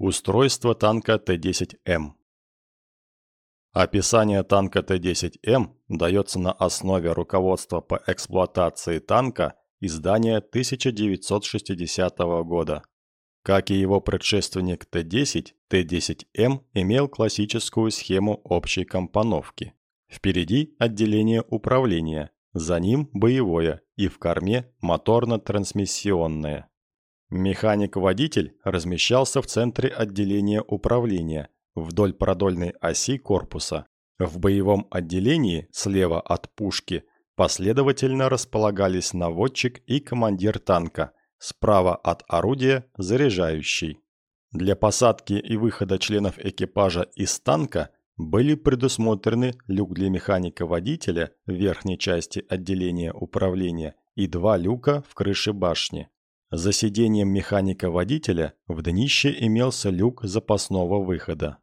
Устройство танка Т-10М. Описание танка Т-10М дается на основе руководства по эксплуатации танка издания 1960 года. Как и его предшественник Т-10, Т-10М имел классическую схему общей компоновки. Впереди отделение управления, за ним боевое и в корме моторно-трансмиссионное. Механик-водитель размещался в центре отделения управления, вдоль продольной оси корпуса. В боевом отделении, слева от пушки, последовательно располагались наводчик и командир танка, справа от орудия – заряжающий. Для посадки и выхода членов экипажа из танка были предусмотрены люк для механика-водителя в верхней части отделения управления и два люка в крыше башни. За сиденьем механика-водителя в днище имелся люк запасного выхода.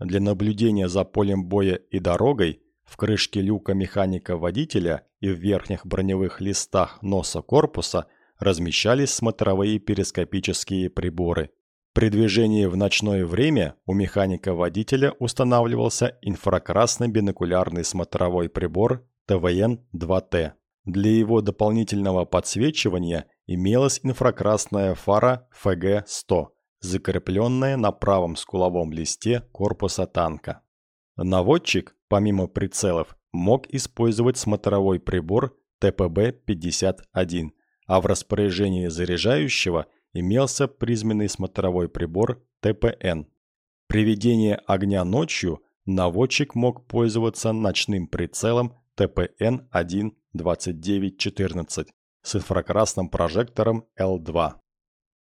Для наблюдения за полем боя и дорогой в крышке люка механика-водителя и в верхних броневых листах носа корпуса размещались смотровые перископические приборы. При движении в ночное время у механика-водителя устанавливался инфракрасный бинокулярный смотровой прибор ТВН-2Т. Для его дополнительного подсвечивания имелась инфракрасная фара ФГ-100, закрепленная на правом скуловом листе корпуса танка. Наводчик, помимо прицелов, мог использовать смотровой прибор ТПБ-51, а в распоряжении заряжающего имелся призменный смотровой прибор ТПН. При ведении огня ночью наводчик мог пользоваться ночным прицелом ТПН-1-2914 с инфракрасным прожектором L2.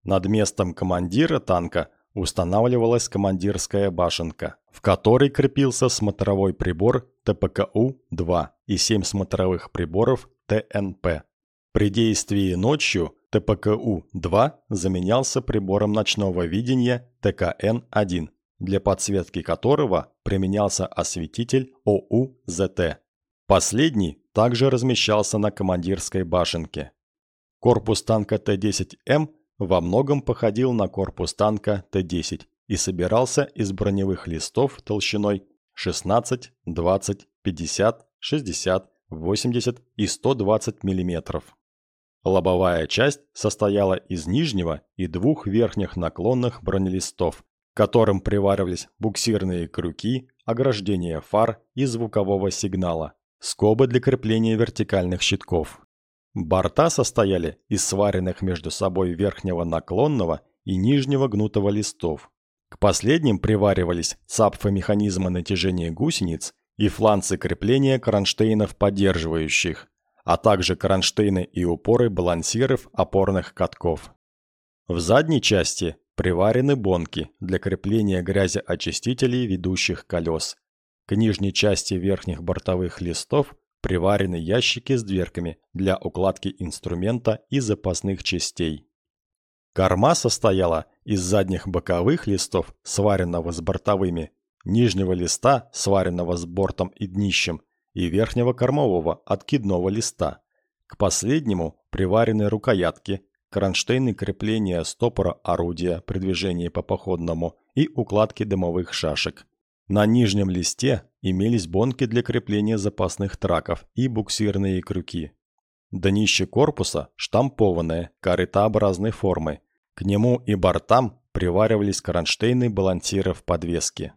Над местом командира танка устанавливалась командирская башенка, в которой крепился смотровой прибор ТПКУ-2 и 7 смотровых приборов ТНП. При действии ночью ТПКУ-2 заменялся прибором ночного видения ТКН-1, для подсветки которого применялся осветитель ОУ-ЗТ. Последний также размещался на командирской башенке. Корпус танка Т-10М во многом походил на корпус танка Т-10 и собирался из броневых листов толщиной 16, 20, 50, 60, 80 и 120 мм. Лобовая часть состояла из нижнего и двух верхних наклонных бронелистов, к которым приваривались буксирные крюки, ограждение фар и звукового сигнала скобы для крепления вертикальных щитков. Борта состояли из сваренных между собой верхнего наклонного и нижнего гнутого листов. К последним приваривались цапфы механизма натяжения гусениц и фланцы крепления кронштейнов поддерживающих, а также кронштейны и упоры балансиров опорных катков. В задней части приварены бонки для крепления грязеочистителей ведущих колес к нижней части верхних бортовых листов приварены ящики с дверками для укладки инструмента и запасных частей. Корма состояла из задних боковых листов, сваренного с бортовыми, нижнего листа, сваренного с бортом и днищем, и верхнего кормового откидного листа. К последнему приварены рукоятки, кронштейны крепления стопора орудия при движении по походному и укладки дымовых шашек. На нижнем листе имелись бонки для крепления запасных траков и буксирные крюки. Днище корпуса штампованное, корытообразной формы. К нему и бортам приваривались кронштейны балансиров подвески.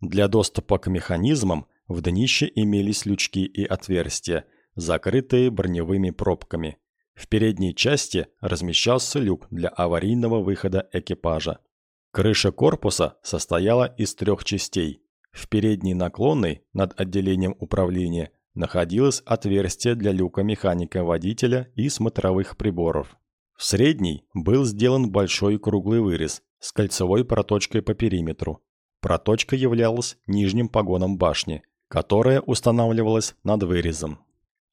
Для доступа к механизмам в днище имелись лючки и отверстия, закрытые броневыми пробками. В передней части размещался люк для аварийного выхода экипажа. Крыша корпуса состояла из трех частей. В передней наклонной над отделением управления находилось отверстие для люка механика-водителя и смотровых приборов. В средней был сделан большой круглый вырез с кольцевой проточкой по периметру. Проточка являлась нижним погоном башни, которая устанавливалась над вырезом.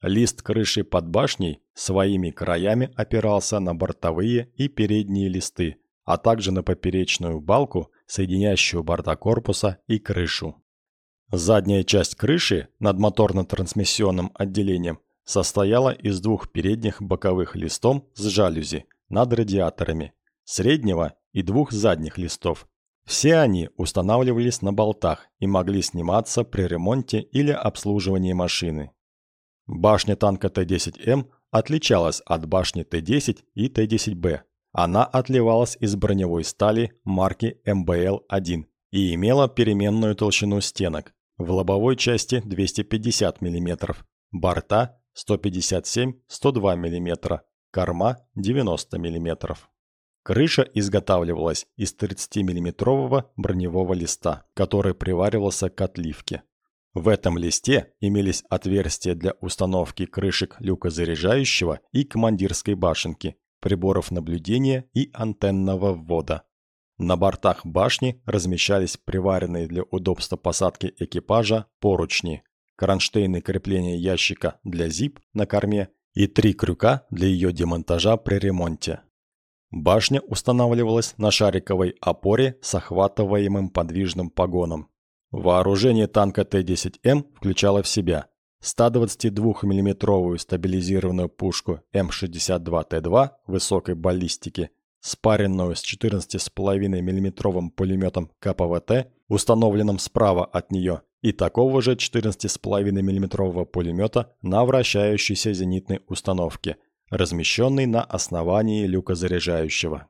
Лист крыши под башней своими краями опирался на бортовые и передние листы, а также на поперечную балку, соединяющую борта корпуса и крышу. Задняя часть крыши над моторно-трансмиссионным отделением состояла из двух передних боковых листов с жалюзи над радиаторами, среднего и двух задних листов, Все они устанавливались на болтах и могли сниматься при ремонте или обслуживании машины. Башня танка Т-10М отличалась от башни Т-10 и Т-10Б. Она отливалась из броневой стали марки МБЛ-1 и имела переменную толщину стенок. В лобовой части 250 мм, борта 157-102 мм, корма 90 мм. Крыша изготавливалась из 30 миллиметрового броневого листа, который приваривался к отливке. В этом листе имелись отверстия для установки крышек люка заряжающего и командирской башенки, приборов наблюдения и антенного ввода. На бортах башни размещались приваренные для удобства посадки экипажа поручни, кронштейны крепления ящика для ЗИП на корме и три крюка для ее демонтажа при ремонте. Башня устанавливалась на шариковой опоре с охватываемым подвижным погоном. Вооружение танка Т-10М включало в себя 122 миллиметровую стабилизированную пушку М62Т2 высокой баллистики, спаренную с 14,5 миллиметровым пулеметом КПВТ, установленным справа от нее, и такого же 14,5 миллиметрового пулемета на вращающейся зенитной установке, размещенной на основании люка заряжающего.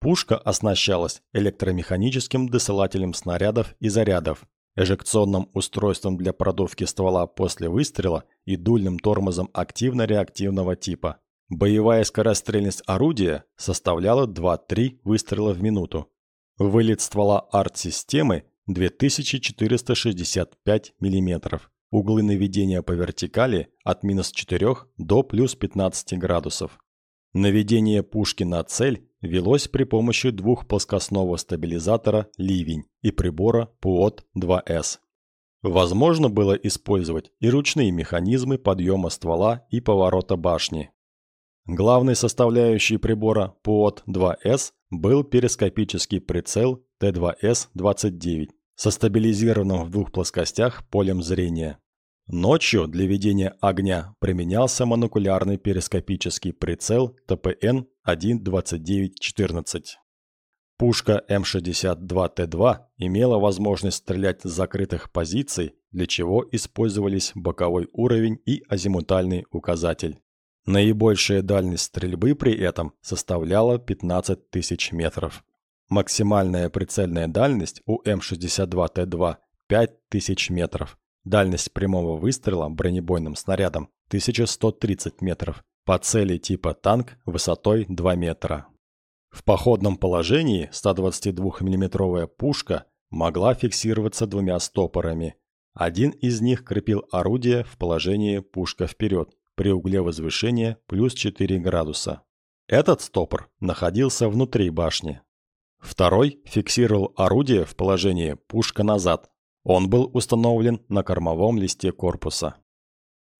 Пушка оснащалась электромеханическим досылателем снарядов и зарядов, эжекционным устройством для продувки ствола после выстрела и дульным тормозом активно-реактивного типа. Боевая скорострельность орудия составляла 2-3 выстрела в минуту. Вылет ствола арт-системы 2465 мм. Углы наведения по вертикали от минус 4 до плюс 15 градусов. Наведение пушки на цель велось при помощи двух плоскостного стабилизатора «Ливень» и прибора ПУОТ-2С. Возможно было использовать и ручные механизмы подъема ствола и поворота башни. Главной составляющей прибора ПУОТ-2С был перископический прицел Т2С-29 со стабилизированным в двух плоскостях полем зрения. Ночью для ведения огня применялся монокулярный перископический прицел ТПН-12914. Пушка М62Т2 имела возможность стрелять с закрытых позиций, для чего использовались боковой уровень и азимутальный указатель. Наибольшая дальность стрельбы при этом составляла 15 тысяч метров. Максимальная прицельная дальность у М62Т2 – 5000 метров. Дальность прямого выстрела бронебойным снарядом 1130 метров. По цели типа танк высотой 2 метра. В походном положении 122 миллиметровая пушка могла фиксироваться двумя стопорами. Один из них крепил орудие в положении пушка вперед при угле возвышения плюс 4 градуса. Этот стопор находился внутри башни. Второй фиксировал орудие в положении пушка назад он был установлен на кормовом листе корпуса.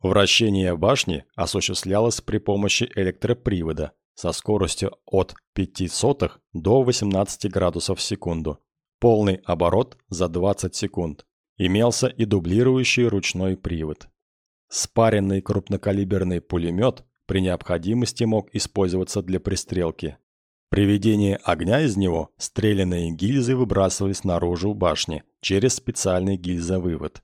Вращение башни осуществлялось при помощи электропривода со скоростью от 0,05 до 18 градусов в секунду. Полный оборот за 20 секунд. Имелся и дублирующий ручной привод. Спаренный крупнокалиберный пулемет при необходимости мог использоваться для пристрелки. При ведении огня из него стрелянные гильзы выбрасывались наружу башни через специальный гильзовывод.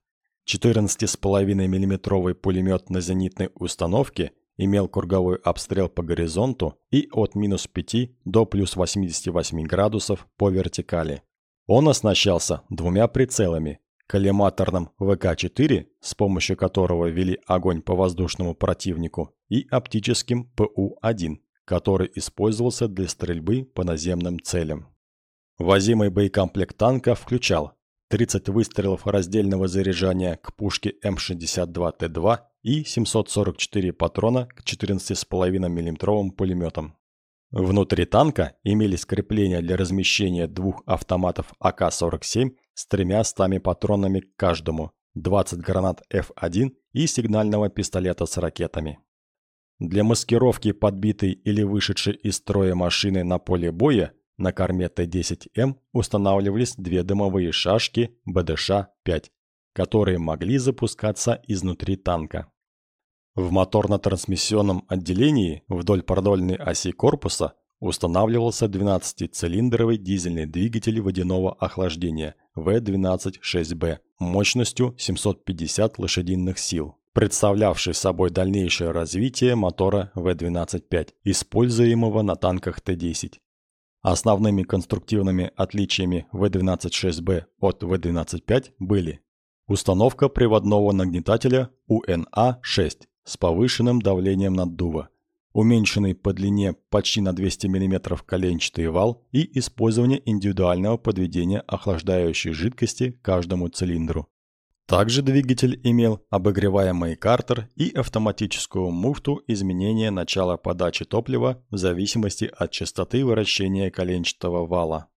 14,5 мм пулемет на зенитной установке имел круговой обстрел по горизонту и от минус 5 до плюс 88 градусов по вертикали. Он оснащался двумя прицелами – коллиматорным ВК-4, с помощью которого вели огонь по воздушному противнику, и оптическим ПУ-1, который использовался для стрельбы по наземным целям. Возимый боекомплект танка включал 30 выстрелов раздельного заряжания к пушке М62Т2 и 744 патрона к 14,5 мм пулеметам. Внутри танка имелись крепления для размещения двух автоматов АК-47 с тремя стами патронами к каждому, 20 гранат F1 и сигнального пистолета с ракетами. Для маскировки подбитой или вышедшей из строя машины на поле боя на корме Т-10М устанавливались две дымовые шашки БДШ-5, которые могли запускаться изнутри танка. В моторно-трансмиссионном отделении вдоль продольной оси корпуса устанавливался 12-цилиндровый дизельный двигатель водяного охлаждения В12-6Б мощностью 750 лошадиных сил, представлявший собой дальнейшее развитие мотора В12-5, используемого на танках Т-10. Основными конструктивными отличиями В12-6Б от В12-5 были установка приводного нагнетателя УНА-6 с повышенным давлением наддува, уменьшенный по длине почти на 200 мм коленчатый вал и использование индивидуального подведения охлаждающей жидкости каждому цилиндру. Также двигатель имел обогреваемый картер и автоматическую муфту изменения начала подачи топлива в зависимости от частоты вращения коленчатого вала.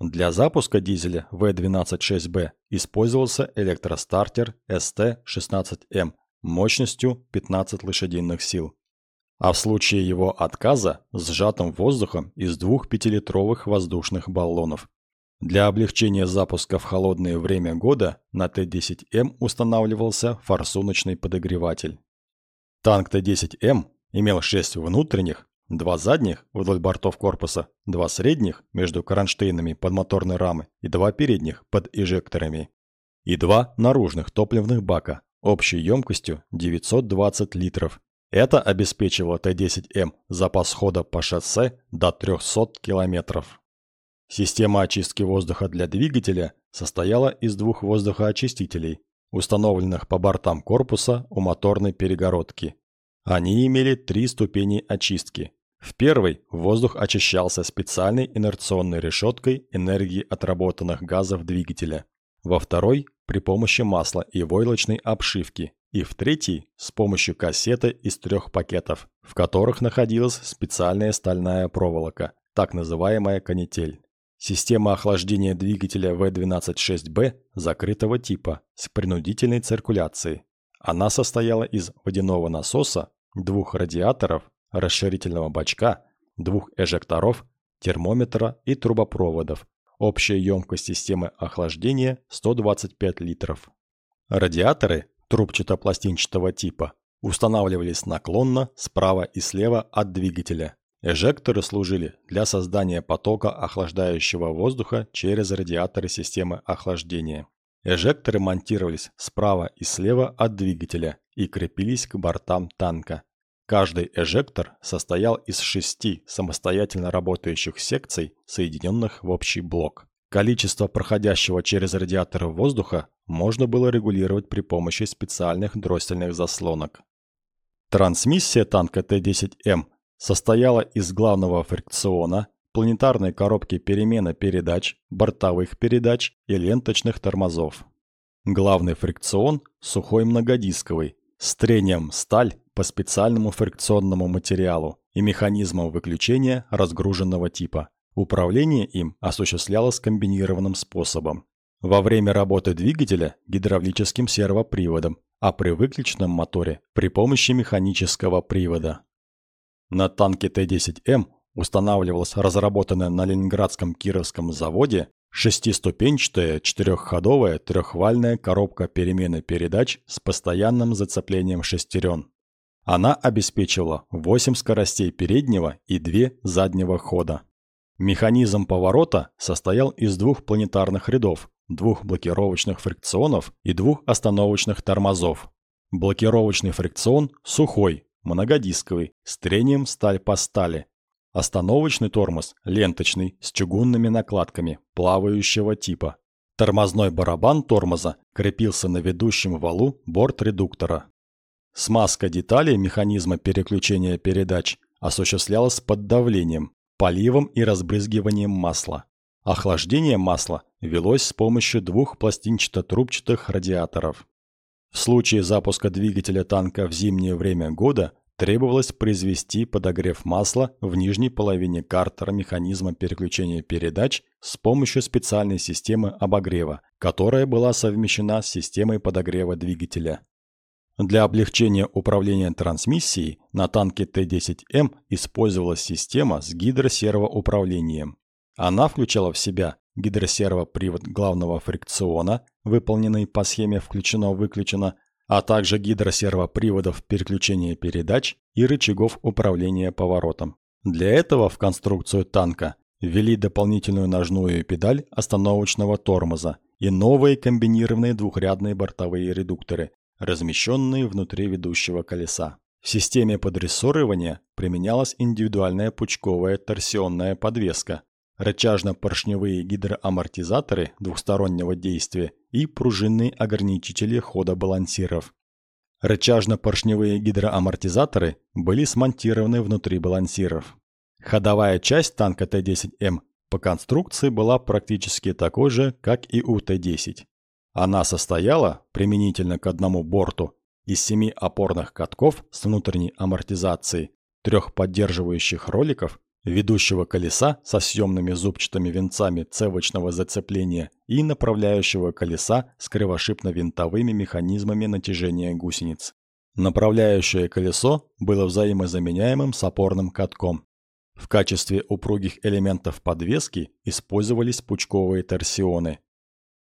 Для запуска дизеля V126B использовался электростартер ST16M мощностью 15 лошадиных сил. А в случае его отказа сжатым воздухом из двух пятилитровых воздушных баллонов. Для облегчения запуска в холодное время года на Т-10М устанавливался форсуночный подогреватель. Танк Т-10М имел 6 внутренних, два задних вдоль бортов корпуса, два средних между кронштейнами под моторной рамы и два передних под эжекторами. И два наружных топливных бака общей емкостью 920 литров. Это обеспечивало Т-10М запас хода по шоссе до 300 километров. Система очистки воздуха для двигателя состояла из двух воздухоочистителей, установленных по бортам корпуса у моторной перегородки. Они имели три ступени очистки. В первой воздух очищался специальной инерционной решеткой энергии отработанных газов двигателя. Во второй – при помощи масла и войлочной обшивки. И в третьей – с помощью кассеты из трех пакетов, в которых находилась специальная стальная проволока, так называемая канитель. Система охлаждения двигателя V126B закрытого типа с принудительной циркуляцией. Она состояла из водяного насоса, двух радиаторов, расширительного бачка, двух эжекторов, термометра и трубопроводов. Общая емкость системы охлаждения 125 литров. Радиаторы трубчато-пластинчатого типа устанавливались наклонно справа и слева от двигателя Эжекторы служили для создания потока охлаждающего воздуха через радиаторы системы охлаждения. Эжекторы монтировались справа и слева от двигателя и крепились к бортам танка. Каждый эжектор состоял из шести самостоятельно работающих секций, соединенных в общий блок. Количество проходящего через радиаторы воздуха можно было регулировать при помощи специальных дроссельных заслонок. Трансмиссия танка Т-10М состояла из главного фрикциона, планетарной коробки перемены передач, бортовых передач и ленточных тормозов. Главный фрикцион – сухой многодисковый, с трением сталь по специальному фрикционному материалу и механизмом выключения разгруженного типа. Управление им осуществлялось комбинированным способом. Во время работы двигателя – гидравлическим сервоприводом, а при выключенном моторе – при помощи механического привода. На танке Т-10М устанавливалась разработанная на Ленинградском Кировском заводе шестиступенчатая четырехходовая трехвальная коробка перемены передач с постоянным зацеплением шестерен. Она обеспечивала 8 скоростей переднего и 2 заднего хода. Механизм поворота состоял из двух планетарных рядов, двух блокировочных фрикционов и двух остановочных тормозов. Блокировочный фрикцион сухой, многодисковый, с трением сталь по стали. Остановочный тормоз ленточный, с чугунными накладками, плавающего типа. Тормозной барабан тормоза крепился на ведущем валу борт редуктора. Смазка деталей механизма переключения передач осуществлялась под давлением, поливом и разбрызгиванием масла. Охлаждение масла велось с помощью двух пластинчато-трубчатых радиаторов. В случае запуска двигателя танка в зимнее время года требовалось произвести подогрев масла в нижней половине картера механизма переключения передач с помощью специальной системы обогрева, которая была совмещена с системой подогрева двигателя. Для облегчения управления трансмиссией на танке Т-10М использовалась система с гидросервоуправлением. Она включала в себя гидросервопривод главного фрикциона, выполненный по схеме «включено-выключено», а также гидросервоприводов переключения передач и рычагов управления поворотом. Для этого в конструкцию танка ввели дополнительную ножную педаль остановочного тормоза и новые комбинированные двухрядные бортовые редукторы, размещенные внутри ведущего колеса. В системе подрессоривания применялась индивидуальная пучковая торсионная подвеска, рычажно-поршневые гидроамортизаторы двухстороннего действия и пружинные ограничители хода балансиров. Рычажно-поршневые гидроамортизаторы были смонтированы внутри балансиров. Ходовая часть танка Т-10М по конструкции была практически такой же, как и у Т-10. Она состояла, применительно к одному борту, из семи опорных катков с внутренней амортизацией, трех поддерживающих роликов, ведущего колеса со съемными зубчатыми венцами цевочного зацепления и направляющего колеса с кривошипно-винтовыми механизмами натяжения гусениц. Направляющее колесо было взаимозаменяемым с опорным катком. В качестве упругих элементов подвески использовались пучковые торсионы.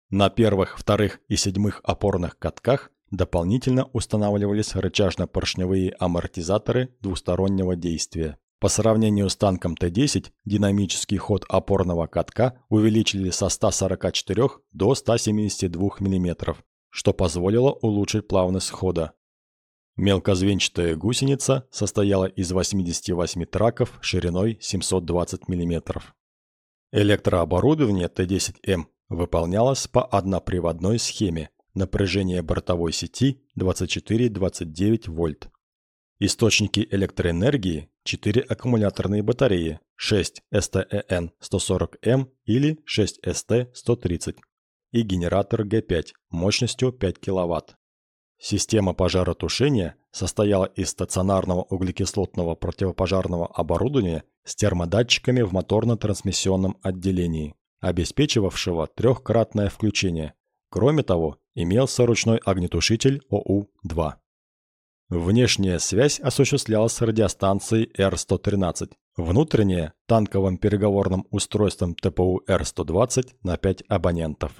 На первых, вторых и седьмых опорных катках Дополнительно устанавливались рычажно-поршневые амортизаторы двустороннего действия. По сравнению с танком Т-10, динамический ход опорного катка увеличили со 144 до 172 мм, что позволило улучшить плавность хода. Мелкозвенчатая гусеница состояла из 88 траков шириной 720 мм. Электрооборудование Т-10М выполнялось по одноприводной схеме Напряжение бортовой сети 24-29 вольт. Источники электроэнергии 4 аккумуляторные батареи 6 STEN-140M или 6 ST-130 и генератор Г5 мощностью 5 кВт. Система пожаротушения состояла из стационарного углекислотного противопожарного оборудования с термодатчиками в моторно-трансмиссионном отделении, обеспечивавшего трехкратное включение. Кроме того, имелся ручной огнетушитель ОУ-2. Внешняя связь осуществлялась с радиостанцией Р-113, внутренняя – танковым переговорным устройством ТПУ Р-120 на 5 абонентов.